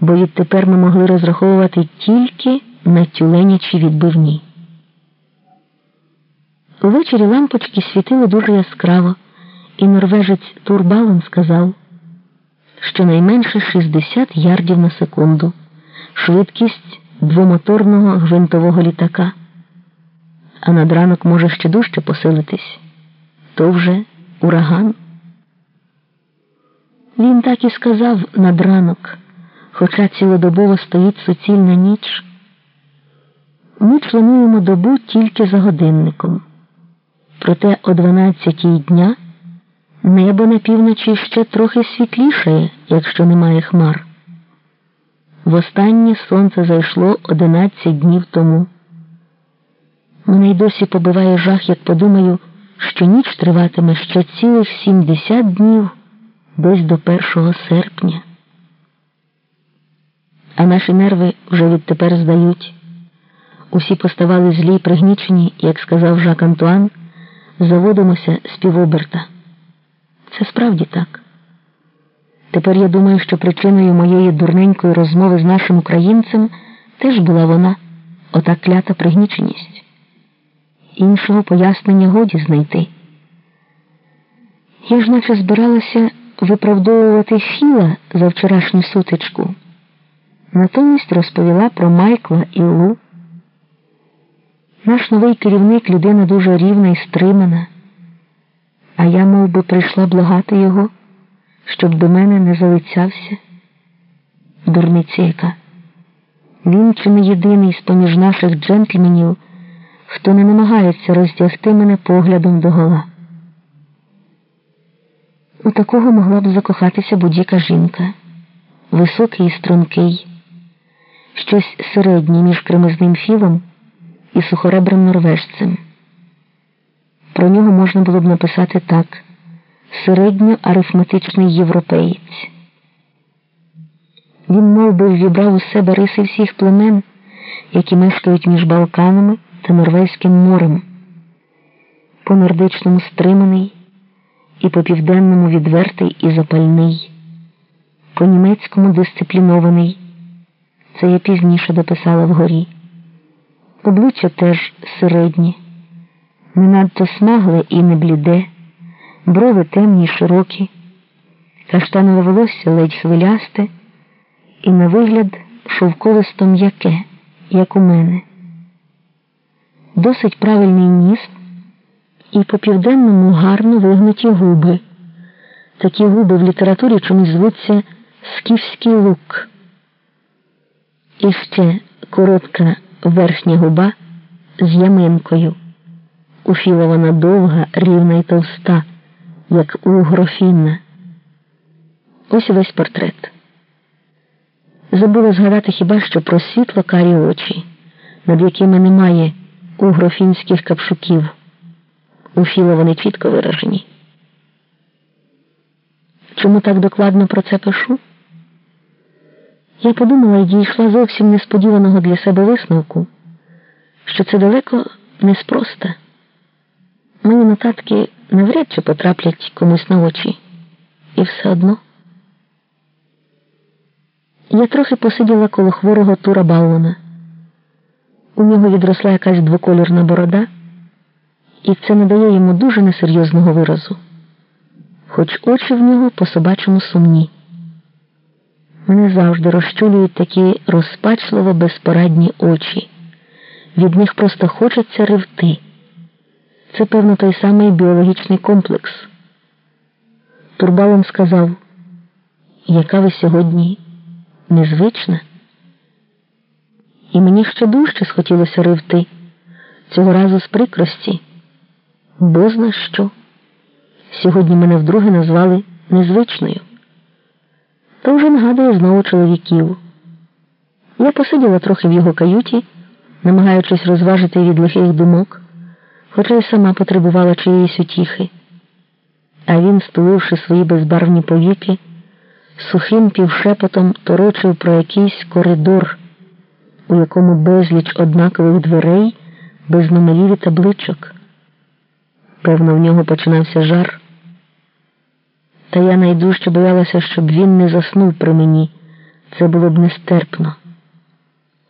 бо відтепер ми могли розраховувати тільки на тюленячі відбивні. Увечері лампочки світили дуже яскраво, і норвежець Турбален сказав, що найменше 60 ярдів на секунду, швидкість двомоторного гвинтового літака, а над ранок може ще дужче посилитись. То вже ураган. Він так і сказав над ранок, хоча цілодобово стоїть суцільна ніч. Ми членуємо добу тільки за годинником. Проте о 12 дня небо на півночі ще трохи світлішає, якщо немає хмар. Востаннє сонце зайшло 11 днів тому. Мене й досі побиває жах, як подумаю, що ніч триватиме ще цілих 70 днів десь до 1 серпня. А наші нерви вже відтепер здають. Усі поставали злі й пригнічені, як сказав Жак Антуан, заводимося з півоберта. Це справді так. Тепер я думаю, що причиною моєї дурненької розмови з нашим українцем теж була вона, ота клята пригніченість. Іншого пояснення годі знайти. Я ж наче збиралася виправдовувати Філа за вчорашню сутичку. Натомість розповіла про Майкла і Лу. Наш новий керівник людина дуже рівна і стримана, а я мов би, прийшла благати його, щоб до мене не залицявся. Дурниця яка. Він чи не єдиний з поміж наших джентльменів, хто не намагається роздягти мене поглядом догола. У такого могла б закохатися будь-яка жінка, високий і стрункий, щось середнє між кремезним філом і сухоребрим норвежцем. Про нього можна було б написати так: середньоарифметичний європеєць. Він мов би, ввібрав у себе риси всіх племен, які мешкають між Балканами та Норвезьким морем, по нордичному стриманий і по південному відвертий і запальний, по німецькому дисциплінований. Це я пізніше дописала вгорі. Обличчя теж середнє, не надто смагле і не бліде, брови темні й широкі, каштанове волосся ледь хвилясте, і на вигляд шовковисто м'яке, як у мене. Досить правильний ніс і по південному гарно вигнуті губи. Такі губи в літературі чомусь звуться скіфський лук. І ще коротка верхня губа з яминкою. У Філа вона довга, рівна і товста, як у грофінна. Ось весь портрет. Забула згадати хіба що про світло карі очі, над якими немає угрофінських капшуків. У Філа вони чітко виражені. Чому так докладно про це пишу? Я подумала і дійшла зовсім несподіваного для себе висновку, що це далеко не спроста. Мої нотатки навряд чи потраплять комусь на очі. І все одно. Я трохи посиділа коло хворого Тура Баллона. У нього відросла якась двоколірна борода, і це надає йому дуже несерйозного виразу, хоч очі в нього по собачому сумні. Мене завжди розчулюють такі розпачливо безпорадні очі. Від них просто хочеться ревти. Це, певно, той самий біологічний комплекс. Турбалом сказав, яка ви сьогодні незвична? І мені ще дужче схотілося ревти, цього разу з прикрості. Бо зна що. Сьогодні мене вдруге назвали незвичною то вже нагадує знову чоловіків. Я посиділа трохи в його каюті, намагаючись розважити від лихих думок, хоча й сама потребувала чиєїсь утіхи. А він, стуливши свої безбарвні повіки, сухим півшепотом торочив про якийсь коридор, у якому безліч однакових дверей без номерів і табличок. Певно, в нього починався жар. Та я найдужче боялася, щоб він не заснув при мені, Це було б нестерпно.